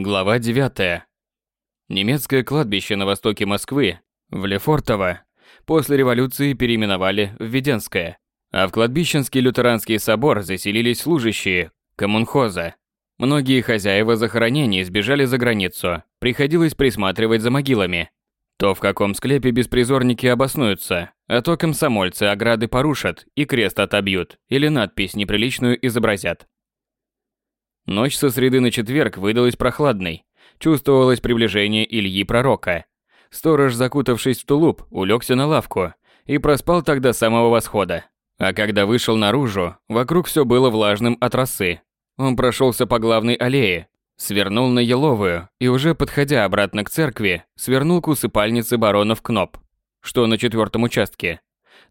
Глава 9. Немецкое кладбище на востоке Москвы, в Лефортово, после революции переименовали в Веденское, а в кладбищенский лютеранский собор заселились служащие коммунхоза. Многие хозяева захоронений сбежали за границу, приходилось присматривать за могилами. То в каком склепе беспризорники обоснуются, а то комсомольцы ограды порушат и крест отобьют или надпись неприличную изобразят. Ночь со среды на четверг выдалась прохладной. Чувствовалось приближение Ильи Пророка. Сторож, закутавшись в тулуп, улегся на лавку и проспал тогда самого восхода. А когда вышел наружу, вокруг все было влажным от росы. Он прошелся по главной аллее, свернул на Еловую и уже подходя обратно к церкви, свернул к усыпальнице баронов Кноп, что на четвертом участке.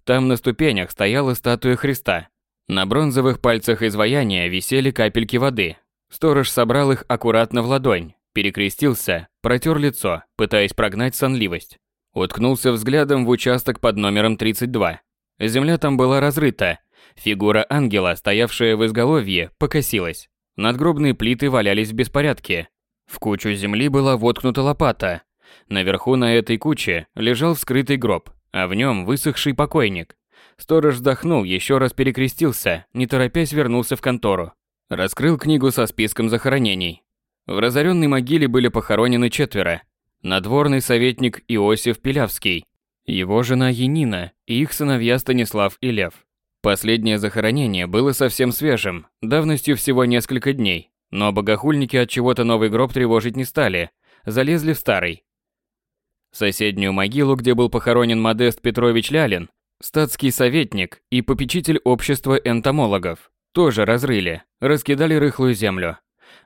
Там на ступенях стояла статуя Христа. На бронзовых пальцах изваяния висели капельки воды, Сторож собрал их аккуратно в ладонь, перекрестился, протер лицо, пытаясь прогнать сонливость. Уткнулся взглядом в участок под номером 32. Земля там была разрыта. Фигура ангела, стоявшая в изголовье, покосилась. Надгробные плиты валялись в беспорядке. В кучу земли была воткнута лопата. Наверху на этой куче лежал вскрытый гроб, а в нем высохший покойник. Сторож вздохнул, еще раз перекрестился, не торопясь вернулся в контору. Раскрыл книгу со списком захоронений. В разоренной могиле были похоронены четверо. Надворный советник Иосиф Пилявский, его жена Енина и их сыновья Станислав и Лев. Последнее захоронение было совсем свежим, давностью всего несколько дней, но богохульники от чего-то новый гроб тревожить не стали, залезли в старый. Соседнюю могилу, где был похоронен Модест Петрович Лялин, статский советник и попечитель общества энтомологов, тоже разрыли, раскидали рыхлую землю.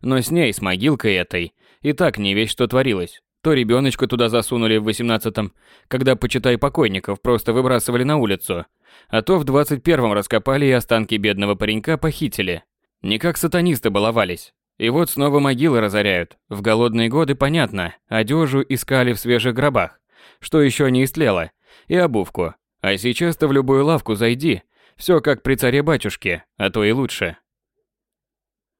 Но с ней, с могилкой этой, и так не весь что творилось. То ребеночка туда засунули в 18-м, когда, почитай, покойников просто выбрасывали на улицу, а то в 21-м раскопали и останки бедного паренька похитили. Не как сатанисты баловались. И вот снова могилы разоряют. В голодные годы, понятно, одежу искали в свежих гробах, что еще не истлело, и обувку. А сейчас-то в любую лавку зайди, все как при царе-батюшке, а то и лучше.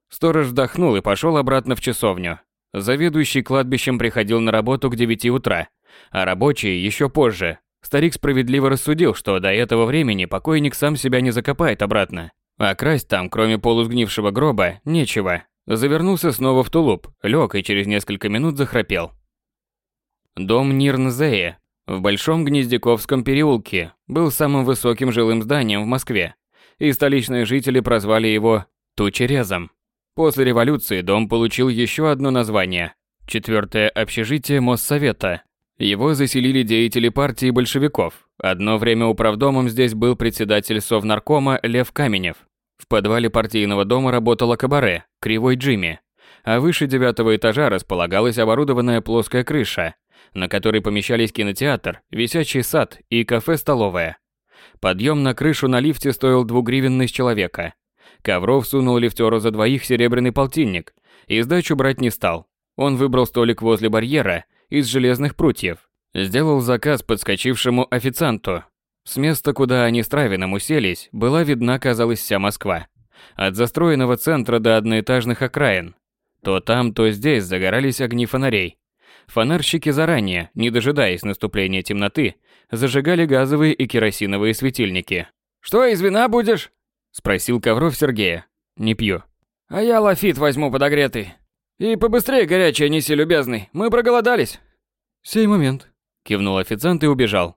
Сторож вздохнул и пошел обратно в часовню. Заведующий кладбищем приходил на работу к 9 утра, а рабочие еще позже. Старик справедливо рассудил, что до этого времени покойник сам себя не закопает обратно. А красть там, кроме полусгнившего гроба, нечего. Завернулся снова в тулуп, лег и через несколько минут захрапел. Дом Нирнзея в Большом Гнездяковском переулке был самым высоким жилым зданием в Москве, и столичные жители прозвали его Тучерезом. После революции дом получил еще одно название – четвертое общежитие Моссовета. Его заселили деятели партии большевиков. Одно время управдомом здесь был председатель Совнаркома Лев Каменев. В подвале партийного дома работала кабаре «Кривой Джимми», а выше девятого этажа располагалась оборудованная плоская крыша, на которой помещались кинотеатр, висячий сад и кафе-столовая. Подъем на крышу на лифте стоил двугривенный с человека. Ковров сунул лифтеру за двоих серебряный полтинник и сдачу брать не стал. Он выбрал столик возле барьера из железных прутьев. Сделал заказ подскочившему официанту. С места, куда они с Травиным уселись, была видна, казалось, вся Москва. От застроенного центра до одноэтажных окраин. То там, то здесь загорались огни фонарей. Фонарщики заранее, не дожидаясь наступления темноты, зажигали газовые и керосиновые светильники. «Что, из вина будешь?» – спросил Ковров Сергея. «Не пью». «А я лафит возьму подогретый. И побыстрее горячее неси, любезный, мы проголодались». «Сей момент», – кивнул официант и убежал.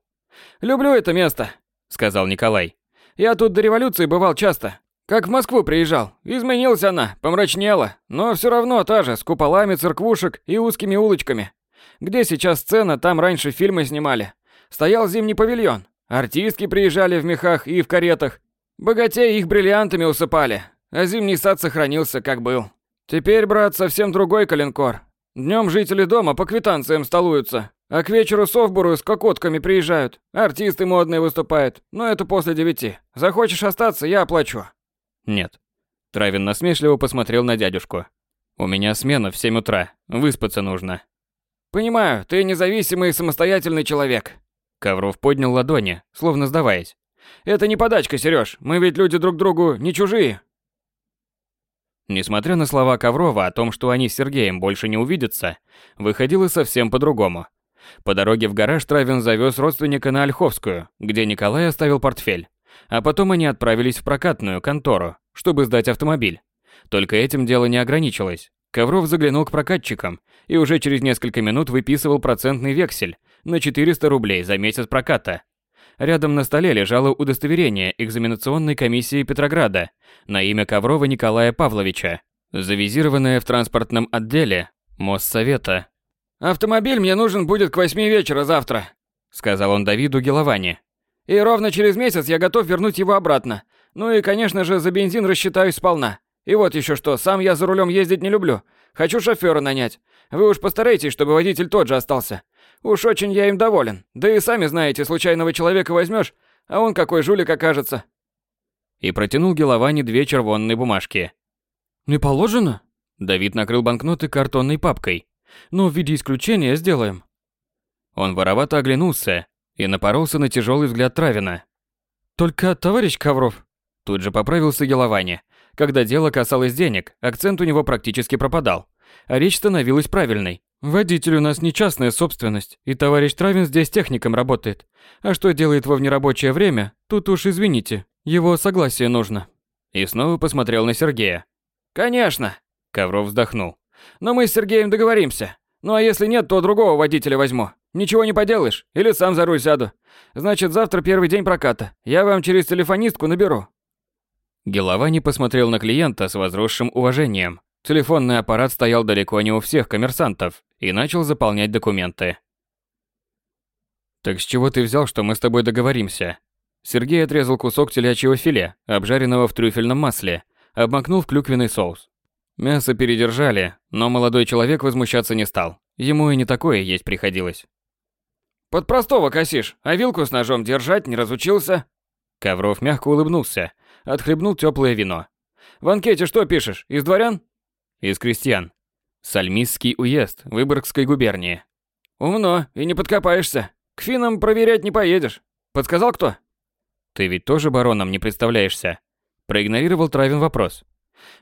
«Люблю это место», – сказал Николай. «Я тут до революции бывал часто. Как в Москву приезжал. Изменилась она, помрачнела, но все равно та же, с куполами церквушек и узкими улочками. Где сейчас сцена, там раньше фильмы снимали. Стоял зимний павильон. Артистки приезжали в мехах и в каретах. Богатей их бриллиантами усыпали, а зимний сад сохранился, как был. Теперь, брат, совсем другой калинкор. Днем жители дома по квитанциям столуются, а к вечеру совбуру с кокотками приезжают. Артисты модные выступают, но это после девяти. Захочешь остаться, я оплачу. Нет. Травин насмешливо посмотрел на дядюшку. У меня смена в 7 утра. Выспаться нужно. Понимаю, ты независимый и самостоятельный человек. Ковров поднял ладони, словно сдаваясь. Это не подачка, Серёж. Мы ведь люди друг другу не чужие. несмотря на слова Коврова о том, что они с Сергеем больше не увидятся, выходило совсем по-другому. По дороге в гараж Травин завез родственника на Ольховскую, где Николай оставил портфель. А потом они отправились в прокатную контору, чтобы сдать автомобиль. Только этим дело не ограничилось. Ковров заглянул к прокатчикам и уже через несколько минут выписывал процентный вексель на 400 рублей за месяц проката. Рядом на столе лежало удостоверение экзаменационной комиссии Петрограда на имя Коврова Николая Павловича, завизированное в транспортном отделе Моссовета. «Автомобиль мне нужен будет к восьми вечера завтра», — сказал он Давиду Геловани. «И ровно через месяц я готов вернуть его обратно. Ну и, конечно же, за бензин рассчитаюсь сполна. И вот еще что, сам я за рулем ездить не люблю. Хочу шофера нанять. Вы уж постарайтесь, чтобы водитель тот же остался. Уж очень я им доволен. Да и сами знаете, случайного человека возьмешь, а он какой жулик окажется. И протянул Геловани две червонные бумажки. «Не положено?» Давид накрыл банкноты картонной папкой. «Но в виде исключения сделаем». Он воровато оглянулся и напоролся на тяжелый взгляд Травина. «Только, товарищ Ковров...» Тут же поправился Геловани. Когда дело касалось денег, акцент у него практически пропадал, а речь становилась правильной. «Водитель у нас не частная собственность, и товарищ Травин здесь техником работает. А что делает во внерабочее время, тут уж извините, его согласие нужно». И снова посмотрел на Сергея. «Конечно!» Ковров вздохнул. «Но мы с Сергеем договоримся. Ну а если нет, то другого водителя возьму. Ничего не поделаешь, или сам за руль сяду. Значит, завтра первый день проката. Я вам через телефонистку наберу. Геловани посмотрел на клиента с возросшим уважением. Телефонный аппарат стоял далеко не у всех коммерсантов и начал заполнять документы. «Так с чего ты взял, что мы с тобой договоримся?» Сергей отрезал кусок телячьего филе, обжаренного в трюфельном масле, обмакнул в клюквенный соус. Мясо передержали, но молодой человек возмущаться не стал. Ему и не такое есть приходилось. «Под простого косишь, а вилку с ножом держать не разучился?» Ковров мягко улыбнулся, отхлебнул теплое вино. «В анкете что пишешь? Из дворян?» «Из крестьян. Сальмисский уезд Выборгской губернии». «Умно, и не подкопаешься. К финам проверять не поедешь. Подсказал кто?» «Ты ведь тоже бароном не представляешься?» Проигнорировал Травин вопрос.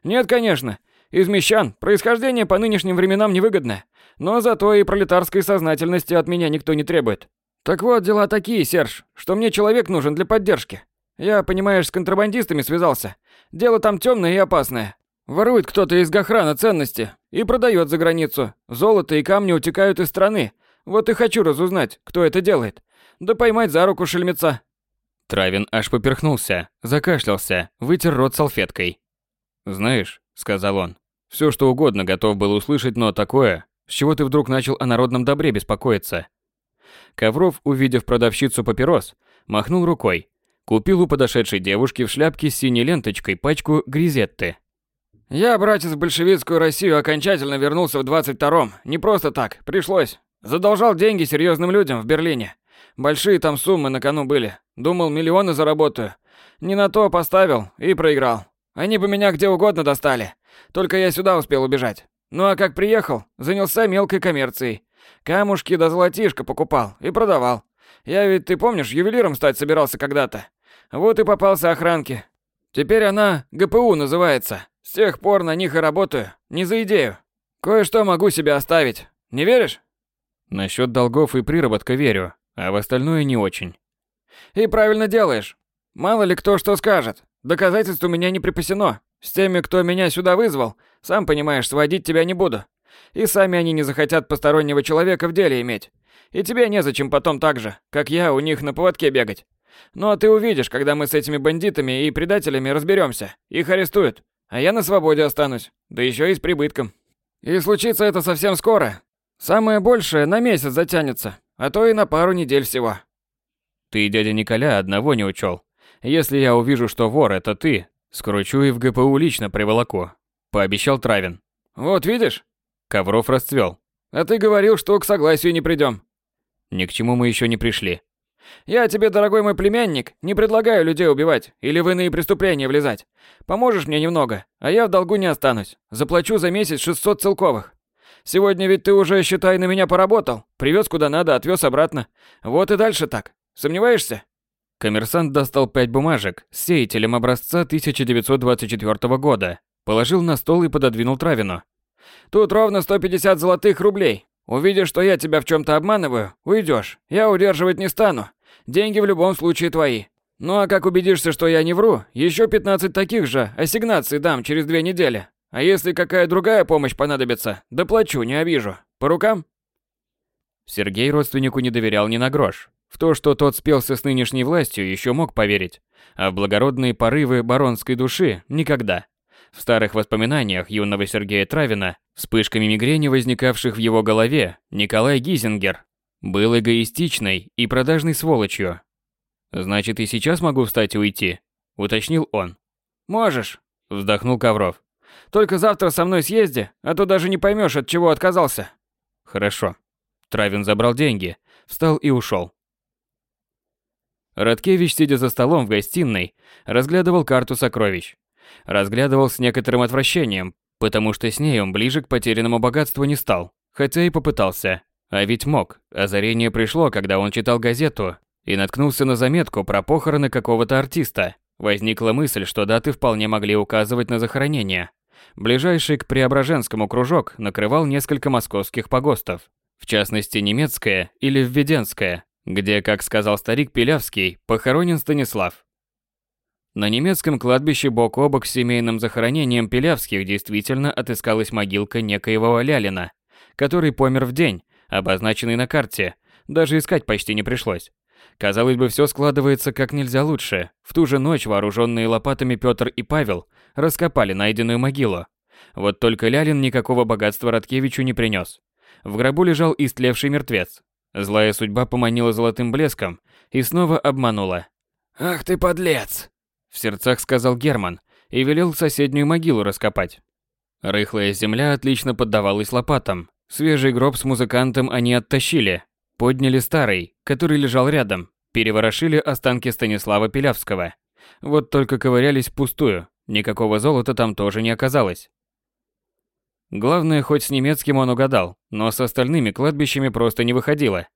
«Нет, конечно. Из мещан. Происхождение по нынешним временам невыгодное. Но зато и пролетарской сознательности от меня никто не требует. Так вот, дела такие, Серж, что мне человек нужен для поддержки. Я, понимаешь, с контрабандистами связался. Дело там темное и опасное. Ворует кто-то из Гохрана ценности и продает за границу. Золото и камни утекают из страны. Вот и хочу разузнать, кто это делает. Да поймать за руку шельмеца. Травин аж поперхнулся, закашлялся, вытер рот салфеткой. «Знаешь», — сказал он, — «все что угодно готов был услышать, но такое, с чего ты вдруг начал о народном добре беспокоиться?» Ковров, увидев продавщицу папирос, махнул рукой, Купил у подошедшей девушки в шляпке с синей ленточкой пачку гризетты. Я, братец, в большевистскую Россию окончательно вернулся в 22-м. Не просто так, пришлось. Задолжал деньги серьезным людям в Берлине. Большие там суммы на кону были. Думал, миллионы заработаю. Не на то поставил и проиграл. Они бы меня где угодно достали. Только я сюда успел убежать. Ну а как приехал, занялся мелкой коммерцией. Камушки да золотишко покупал и продавал. Я ведь, ты помнишь, ювелиром стать собирался когда-то. Вот и попался охранке. Теперь она ГПУ называется. С тех пор на них и работаю. Не за идею. Кое-что могу себе оставить. Не веришь? Насчет долгов и приработка верю, а в остальное не очень. И правильно делаешь. Мало ли кто что скажет. Доказательств у меня не припасено. С теми, кто меня сюда вызвал, сам понимаешь, сводить тебя не буду. И сами они не захотят постороннего человека в деле иметь. И тебе незачем потом так же, как я, у них на поводке бегать. Ну а ты увидишь, когда мы с этими бандитами и предателями разберемся. Их арестуют, а я на свободе останусь, да еще и с прибытком. И случится это совсем скоро. Самое большее на месяц затянется, а то и на пару недель всего. Ты, дядя Николя, одного не учел. Если я увижу, что вор это ты, скручу и в ГПУ лично приволоку. Пообещал Травин. Вот видишь? Ковров расцвел. А ты говорил, что к согласию не придем. Ни к чему мы еще не пришли. Я тебе, дорогой мой племянник, не предлагаю людей убивать или в иные преступления влезать. Поможешь мне немного, а я в долгу не останусь. Заплачу за месяц 600 целковых. Сегодня ведь ты уже, считай, на меня поработал. Привез куда надо, отвез обратно. Вот и дальше так. Сомневаешься? Коммерсант достал пять бумажек с сеятелем образца 1924 года положил на стол и пододвинул Травину. Тут ровно 150 золотых рублей. Увидишь, что я тебя в чем-то обманываю, уйдешь. Я удерживать не стану. Деньги в любом случае твои. Ну а как убедишься, что я не вру, еще 15 таких же ассигнаций дам через две недели. А если какая другая помощь понадобится, доплачу, не обижу. По рукам? Сергей родственнику не доверял ни на грош. В то, что тот спелся с нынешней властью, еще мог поверить, а в благородные порывы баронской души – никогда. В старых воспоминаниях юного Сергея Травина, вспышками мигрени, возникавших в его голове, Николай Гизингер был эгоистичной и продажной сволочью. «Значит, и сейчас могу встать и уйти?» – уточнил он. «Можешь», – вздохнул Ковров. «Только завтра со мной съезди, а то даже не поймешь, от чего отказался». «Хорошо». Травин забрал деньги, встал и ушел. Радкевич, сидя за столом в гостиной, разглядывал карту сокровищ. Разглядывал с некоторым отвращением, потому что с ней он ближе к потерянному богатству не стал, хотя и попытался. А ведь мог. Озарение пришло, когда он читал газету и наткнулся на заметку про похороны какого-то артиста. Возникла мысль, что даты вполне могли указывать на захоронение. Ближайший к Преображенскому кружок накрывал несколько московских погостов, в частности немецкое или введенское, где, как сказал старик Пилявский, похоронен Станислав. На немецком кладбище бок о бок с семейным захоронением Пилявских действительно отыскалась могилка некоего Лялина, который помер в день, обозначенный на карте, даже искать почти не пришлось. Казалось бы, все складывается как нельзя лучше. В ту же ночь вооруженные лопатами Петр и Павел раскопали найденную могилу. Вот только Лялин никакого богатства Радкевичу не принес. В гробу лежал истлевший мертвец. Злая судьба поманила золотым блеском и снова обманула. «Ах ты подлец!» В сердцах сказал Герман и велел соседнюю могилу раскопать. Рыхлая земля отлично поддавалась лопатам. Свежий гроб с музыкантом они оттащили. Подняли старый, который лежал рядом. Переворошили останки Станислава Пилявского. Вот только ковырялись впустую. Никакого золота там тоже не оказалось. Главное, хоть с немецким он угадал, но с остальными кладбищами просто не выходило.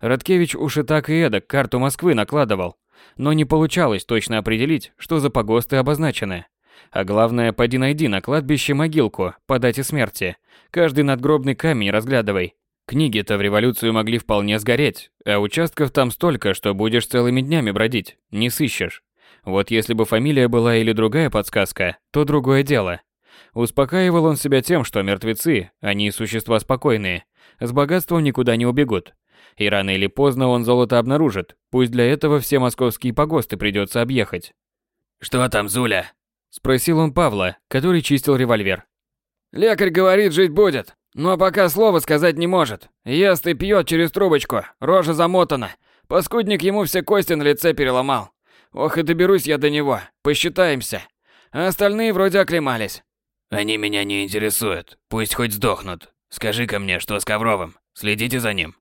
Радкевич уж и так и эдак карту Москвы накладывал, но не получалось точно определить, что за погосты обозначены. А главное, поди найди на кладбище могилку по дате смерти. Каждый надгробный камень разглядывай. Книги-то в революцию могли вполне сгореть, а участков там столько, что будешь целыми днями бродить, не сыщешь. Вот если бы фамилия была или другая подсказка, то другое дело. Успокаивал он себя тем, что мертвецы, они существа спокойные, с богатством никуда не убегут. И рано или поздно он золото обнаружит, пусть для этого все московские погосты придется объехать. «Что там, Зуля?» – спросил он Павла, который чистил револьвер. «Лекарь говорит, жить будет, но пока слова сказать не может. Ест и пьет через трубочку, рожа замотана. Паскудник ему все кости на лице переломал. Ох и доберусь я до него, посчитаемся. А остальные вроде оклемались. Они меня не интересуют. Пусть хоть сдохнут. Скажи-ка мне, что с Ковровым? Следите за ним.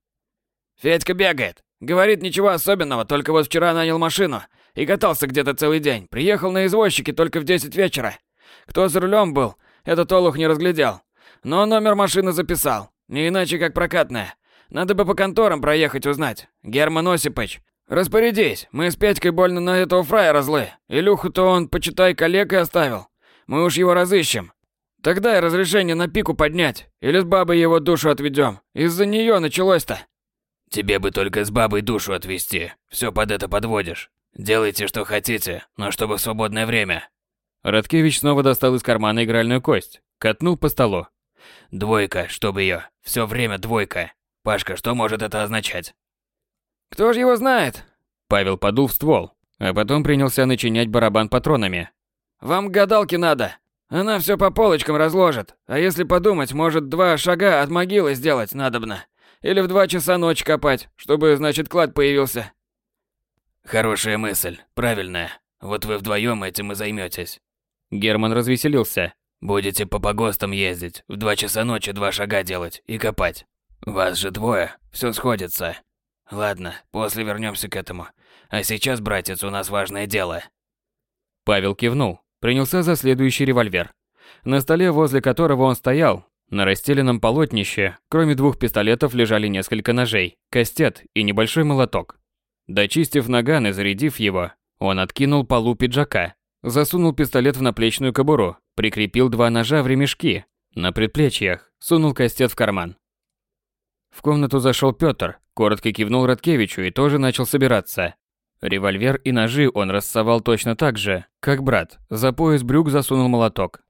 Федька бегает. Говорит, ничего особенного, только вот вчера нанял машину и катался где-то целый день. Приехал на извозчике только в 10 вечера. Кто за рулем был, этот олух не разглядел. Но номер машины записал. Не иначе, как прокатная. Надо бы по конторам проехать узнать. Герман Осипович, распорядись. Мы с Петькой больно на этого фраера злы. Илюху-то он, почитай, коллегой оставил. Мы уж его разыщем. Тогда и разрешение на пику поднять, или с бабой его душу отведем. Из-за нее началось-то. Тебе бы только с бабой душу отвести. Все под это подводишь. Делайте, что хотите, но чтобы в свободное время. Радкевич снова достал из кармана игральную кость, катнул по столу. Двойка, чтобы ее. Все время двойка. Пашка, что может это означать? Кто ж его знает? Павел подул в ствол, а потом принялся начинять барабан патронами. Вам к гадалке надо. Она все по полочкам разложит. А если подумать, может, два шага от могилы сделать надобно. Или в два часа ночи копать, чтобы, значит, клад появился. Хорошая мысль, правильная. Вот вы вдвоем этим и займетесь. Герман развеселился. Будете по погостам ездить, в два часа ночи два шага делать и копать. Вас же двое, все сходится. Ладно, после вернемся к этому. А сейчас, братец, у нас важное дело. Павел кивнул принялся за следующий револьвер, на столе, возле которого он стоял, на расстеленном полотнище, кроме двух пистолетов, лежали несколько ножей, кастет и небольшой молоток. Дочистив наган и зарядив его, он откинул полу пиджака, засунул пистолет в наплечную кобуру прикрепил два ножа в ремешки на предплечьях, сунул кастет в карман. В комнату зашел Пётр, коротко кивнул Радкевичу и тоже начал собираться. Револьвер и ножи он рассовал точно так же, как брат, за пояс брюк засунул молоток.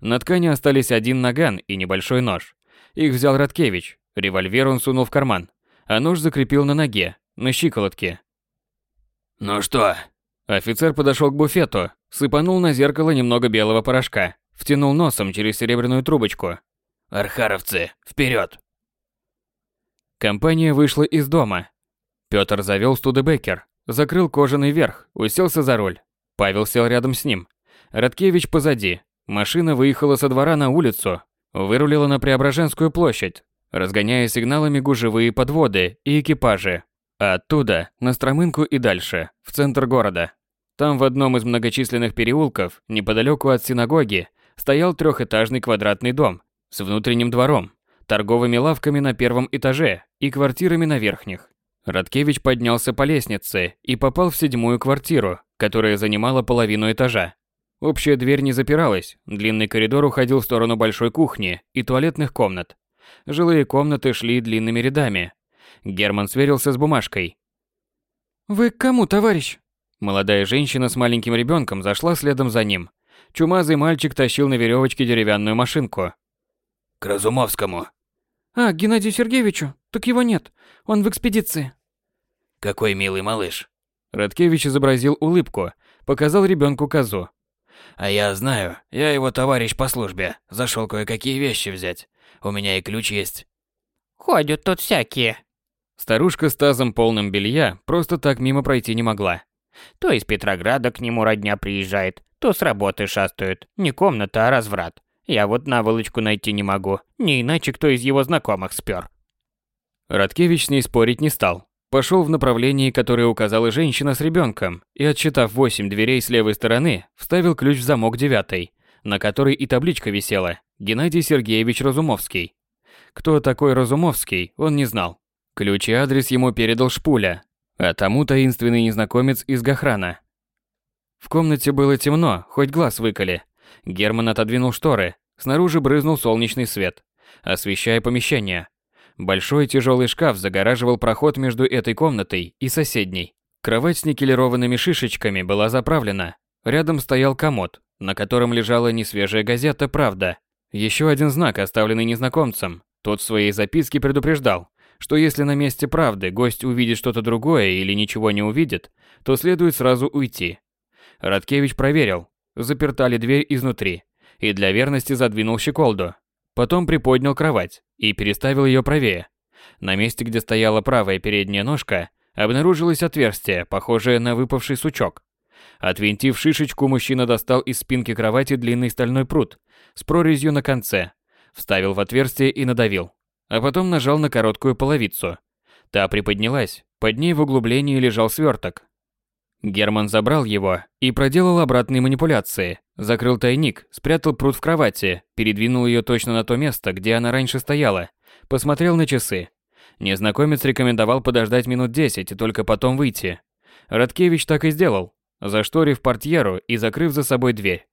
На ткани остались один наган и небольшой нож. Их взял Радкевич, револьвер он сунул в карман, а нож закрепил на ноге, на щиколотке. «Ну что?» Офицер подошел к буфету, сыпанул на зеркало немного белого порошка, втянул носом через серебряную трубочку. «Архаровцы, вперед! Компания вышла из дома. Пётр завёл Студебекер, закрыл кожаный верх, уселся за руль. Павел сел рядом с ним. Радкевич позади. Машина выехала со двора на улицу, вырулила на Преображенскую площадь, разгоняя сигналами гужевые подводы и экипажи. А оттуда на Стромынку и дальше, в центр города. Там в одном из многочисленных переулков, неподалеку от синагоги, стоял трехэтажный квадратный дом с внутренним двором, торговыми лавками на первом этаже и квартирами на верхних. Радкевич поднялся по лестнице и попал в седьмую квартиру, которая занимала половину этажа. Общая дверь не запиралась, длинный коридор уходил в сторону большой кухни и туалетных комнат. Жилые комнаты шли длинными рядами. Герман сверился с бумажкой. «Вы к кому, товарищ?» Молодая женщина с маленьким ребенком зашла следом за ним. Чумазый мальчик тащил на веревочке деревянную машинку. «К Разумовскому». «А, к Геннадию Сергеевичу? Так его нет. Он в экспедиции». «Какой милый малыш». Радкевич изобразил улыбку, показал ребенку козу. «А я знаю, я его товарищ по службе. Зашел кое-какие вещи взять. У меня и ключ есть». «Ходят тут всякие». Старушка с тазом полным белья просто так мимо пройти не могла. То из Петрограда к нему родня приезжает, то с работы шастают. Не комната, а разврат. Я вот наволочку найти не могу, не иначе кто из его знакомых спер. Радкевич с ней спорить не стал. Пошел в направлении, которое указала женщина с ребенком, и, отсчитав восемь дверей с левой стороны, вставил ключ в замок девятой, на которой и табличка висела «Геннадий Сергеевич Разумовский». Кто такой Разумовский, он не знал. Ключ и адрес ему передал Шпуля, а тому таинственный незнакомец из Гохрана. В комнате было темно, хоть глаз выколи. Герман отодвинул шторы, снаружи брызнул солнечный свет, освещая помещение. Большой тяжелый шкаф загораживал проход между этой комнатой и соседней. Кровать с никелированными шишечками была заправлена. Рядом стоял комод, на котором лежала несвежая газета «Правда». Еще один знак, оставленный незнакомцем. Тот в своей записке предупреждал, что если на месте правды гость увидит что-то другое или ничего не увидит, то следует сразу уйти. Радкевич проверил, заперта ли дверь изнутри, и для верности задвинул щеколду. Потом приподнял кровать и переставил ее правее. На месте, где стояла правая передняя ножка, обнаружилось отверстие, похожее на выпавший сучок. Отвинтив шишечку, мужчина достал из спинки кровати длинный стальной прут с прорезью на конце, вставил в отверстие и надавил, а потом нажал на короткую половицу. Та приподнялась, под ней в углублении лежал сверток. Герман забрал его и проделал обратные манипуляции. Закрыл тайник, спрятал пруд в кровати, передвинул ее точно на то место, где она раньше стояла. Посмотрел на часы. Незнакомец рекомендовал подождать минут десять и только потом выйти. Радкевич так и сделал, зашторив портьеру и закрыв за собой дверь.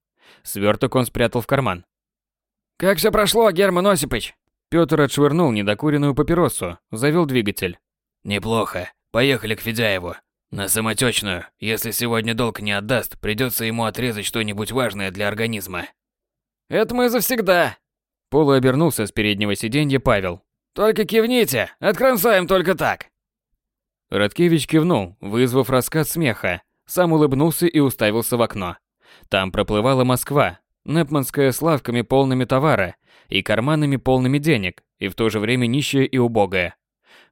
Сверток он спрятал в карман. «Как все прошло, Герман Осипович?» Пётр отшвырнул недокуренную папиросу, завел двигатель. «Неплохо. Поехали к Федяеву. На самотечную. Если сегодня долг не отдаст, придется ему отрезать что-нибудь важное для организма». «Это мы завсегда». Полу обернулся с переднего сиденья Павел. «Только кивните, откромсаем только так». Радкевич кивнул, вызвав раскат смеха, сам улыбнулся и уставился в окно. Там проплывала Москва, Непманская с лавками полными товара и карманами полными денег, и в то же время нищая и убогая.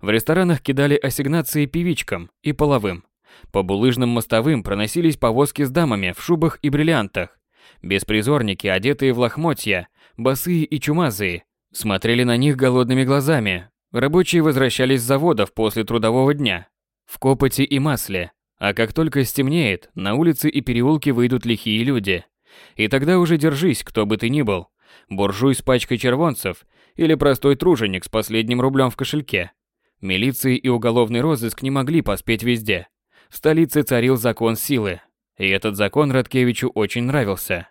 В ресторанах кидали ассигнации певичкам и половым. По булыжным мостовым проносились повозки с дамами в шубах и бриллиантах. Беспризорники, одетые в лохмотья, босые и чумазые, смотрели на них голодными глазами. Рабочие возвращались с заводов после трудового дня, в копоти и масле. А как только стемнеет, на улицы и переулки выйдут лихие люди. И тогда уже держись, кто бы ты ни был. Буржуй с пачкой червонцев или простой труженик с последним рублем в кошельке. Милиции и уголовный розыск не могли поспеть везде. В столице царил закон силы. И этот закон Радкевичу очень нравился.